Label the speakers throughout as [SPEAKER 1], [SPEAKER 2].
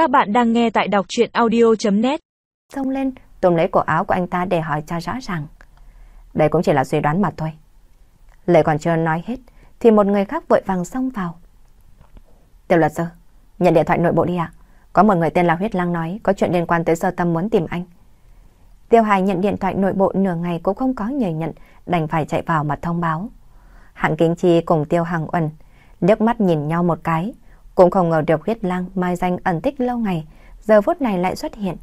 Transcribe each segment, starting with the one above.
[SPEAKER 1] Các bạn đang nghe tại đọc chuyện audio.net
[SPEAKER 2] Xông lên, tùm lấy cổ áo của anh ta để hỏi cho rõ ràng. Đây cũng chỉ là suy đoán mà thôi. Lệ còn chưa nói hết, thì một người khác vội vàng xông vào. Tiểu luật sư, nhận điện thoại nội bộ đi ạ. Có một người tên là Huyết Lang nói có chuyện liên quan tới sơ tâm muốn tìm anh. Tiêu Hải nhận điện thoại nội bộ nửa ngày cũng không có nhờ nhận, đành phải chạy vào mà thông báo. Hạng Kính Chi cùng Tiêu Hằng Uẩn liếc mắt nhìn nhau một cái, cũng không ngờ được huyết lang mai danh ẩn tích lâu ngày, giờ phút này lại xuất hiện.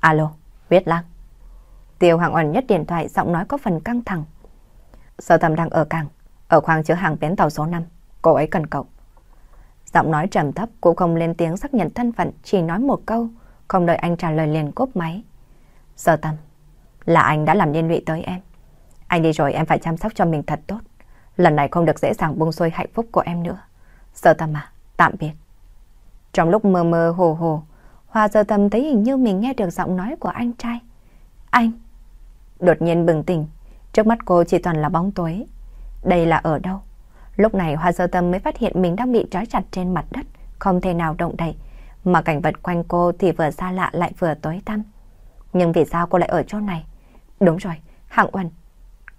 [SPEAKER 2] Alo, huyết lang. Tiêu hạng Uẩn nhất điện thoại giọng nói có phần căng thẳng. Sở tâm đang ở cảng, ở khoang chứa hàng bến tàu số 5, cô ấy cần cậu. Giọng nói trầm thấp cũng không lên tiếng xác nhận thân phận, chỉ nói một câu, không đợi anh trả lời liền cúp máy. Sở tâm, là anh đã làm liên lụy tới em. Anh đi rồi em phải chăm sóc cho mình thật tốt. Lần này không được dễ dàng buông xuôi hạnh phúc của em nữa. Sở tâm à, tạm biệt. Trong lúc mơ mơ hồ hồ, Hoa sơ tâm thấy hình như mình nghe được giọng nói của anh trai. Anh! Đột nhiên bừng tỉnh, trước mắt cô chỉ toàn là bóng tối. Đây là ở đâu? Lúc này Hoa sơ tâm mới phát hiện mình đang bị trói chặt trên mặt đất, không thể nào động đậy. Mà cảnh vật quanh cô thì vừa xa lạ lại vừa tối tăm. Nhưng vì sao cô lại ở chỗ này? Đúng rồi, Hạng Uẩn.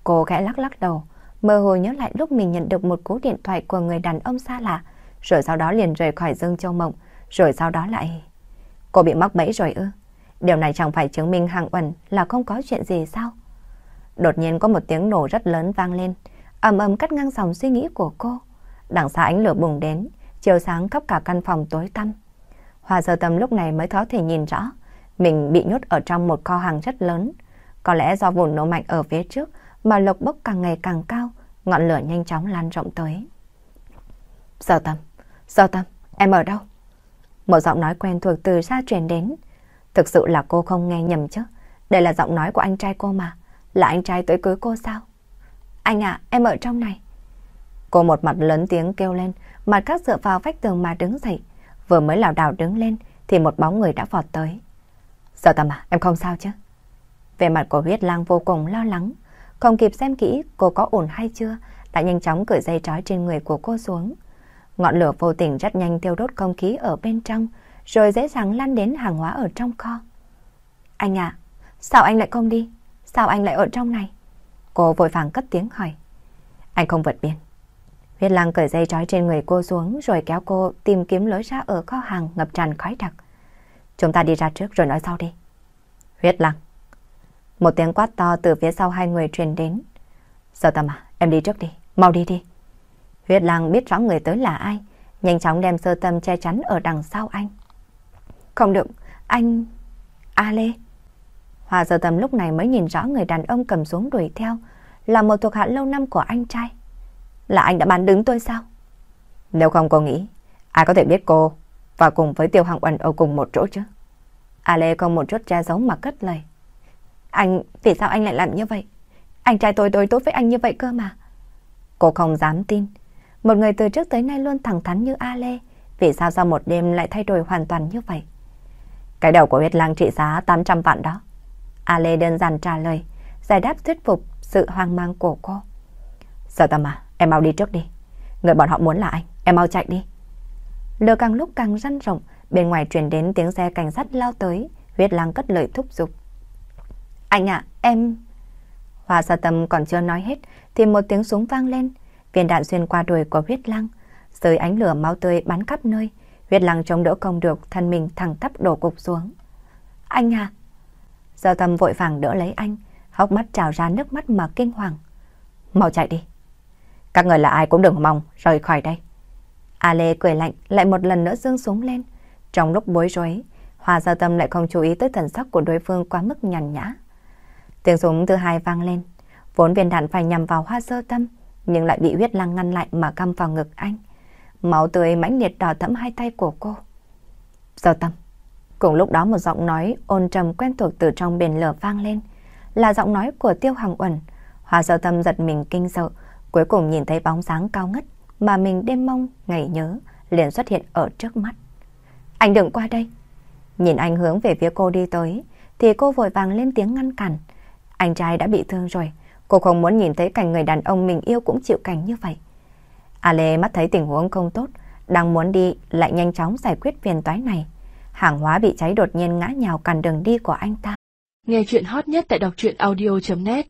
[SPEAKER 2] Cô khẽ lắc lắc đầu, mơ hồ nhớ lại lúc mình nhận được một cú điện thoại của người đàn ông xa lạ, rồi sau đó liền rời khỏi Dương Châu Mộng, rồi sau đó lại... Cô bị mắc bẫy rồi ư? Điều này chẳng phải chứng minh Hạng Uẩn là không có chuyện gì sao? Đột nhiên có một tiếng nổ rất lớn vang lên, ầm ầm cắt ngang dòng suy nghĩ của cô. Đằng xa ánh lửa bùng đến, chiều sáng khắp cả căn phòng tối tăm. hòa sơ tâm lúc này mới có thể nhìn rõ, mình bị nhốt ở trong một kho hàng rất lớn. Có lẽ do vụ nổ mạnh ở phía trước mà lộc bốc càng ngày càng cao, ngọn lửa nhanh chóng lan rộng tới. Sở tâm, sở tâm, em ở đâu? Một giọng nói quen thuộc từ xa truyền đến. Thực sự là cô không nghe nhầm chứ. Đây là giọng nói của anh trai cô mà. Là anh trai tới cưới cô sao? Anh ạ, em ở trong này. Cô một mặt lớn tiếng kêu lên, mặt khác dựa vào vách tường mà đứng dậy. Vừa mới lảo đảo đứng lên thì một bóng người đã vọt tới. Sở tâm à, em không sao chứ? Về mặt của huyết lang vô cùng lo lắng. Không kịp xem kỹ cô có ổn hay chưa, đã nhanh chóng cởi dây trói trên người của cô xuống. Ngọn lửa vô tình rất nhanh tiêu đốt không khí ở bên trong, rồi dễ dàng lan đến hàng hóa ở trong kho. Anh ạ, sao anh lại không đi? Sao anh lại ở trong này? Cô vội vàng cất tiếng hỏi. Anh không vượt biên. Huyết lang cởi dây trói trên người cô xuống rồi kéo cô tìm kiếm lối ra ở kho hàng ngập tràn khói đặc. Chúng ta đi ra trước rồi nói sau đi. Huyết lang. Một tiếng quát to từ phía sau hai người truyền đến. Giờ tâm à, em đi trước đi, mau đi đi. Huyết lang biết rõ người tới là ai, nhanh chóng đem sơ tâm che chắn ở đằng sau anh. Không được, anh... A Lê. Hoa sơ tâm lúc này mới nhìn rõ người đàn ông cầm xuống đuổi theo, là một thuộc hạ lâu năm của anh trai. Là anh đã bán đứng tôi sao? Nếu không cô nghĩ, ai có thể biết cô và cùng với Tiêu Hằng Uẩn ở cùng một chỗ chứ? A Lê không một chút che giấu mà cất lời. Anh, vì sao anh lại làm như vậy? Anh trai tôi đối tốt với anh như vậy cơ mà. Cô không dám tin. Một người từ trước tới nay luôn thẳng thắn như A Lê, vì sao sau một đêm lại thay đổi hoàn toàn như vậy? Cái đầu của huyết lang trị giá 800 vạn đó. A Lê đơn giản trả lời, giải đáp thuyết phục sự hoang mang của cô. Sợ tâm à, em mau đi trước đi. Người bọn họ muốn là anh, em mau chạy đi. Lừa càng lúc càng răn rộng, bên ngoài truyền đến tiếng xe cảnh sát lao tới, huyết lang cất lời thúc giục. Anh ạ, em... Hoa sa tâm còn chưa nói hết, thì một tiếng súng vang lên, viên đạn xuyên qua đùi của huyết lăng, dưới ánh lửa máu tươi bắn khắp nơi, huyết lăng chống đỡ không được, thân mình thẳng tắp đổ cục xuống. Anh à! Giờ tâm vội vàng đỡ lấy anh, hốc mắt trào ra nước mắt mà kinh hoàng. Mau chạy đi. Các người là ai cũng đừng mong rời khỏi đây. A Lê cười lạnh lại một lần nữa dương súng lên. Trong lúc bối rối, Hoa giao Tâm lại không chú ý tới thần sắc của đối phương quá mức nhàn nhã. Tiếng súng thứ hai vang lên, vốn viên đạn phải nhằm vào Hoa Sơ Tâm, nhưng lại bị huyết lăng ngăn lại mà căm vào ngực anh. Máu tươi mãnh liệt đỏ thẫm hai tay của cô. Giờ Tâm. Cùng lúc đó một giọng nói ôn trầm quen thuộc từ trong biển lửa vang lên, là giọng nói của Tiêu Hằng Uẩn. Hòa giờ Tâm giật mình kinh sợ, cuối cùng nhìn thấy bóng dáng cao ngất mà mình đêm mong ngày nhớ liền xuất hiện ở trước mắt. Anh đừng qua đây. Nhìn anh hướng về phía cô đi tới, thì cô vội vàng lên tiếng ngăn cản. Anh trai đã bị thương rồi, cô không muốn nhìn thấy cảnh người đàn ông mình yêu cũng chịu cảnh như vậy. A Lê mắt thấy tình huống không tốt, đang muốn đi lại nhanh chóng giải quyết phiền toái này. Hàng hóa bị cháy đột nhiên ngã nhào cản đường đi của anh ta.
[SPEAKER 3] Nghe chuyện hot nhất tại đọc truyện audio.net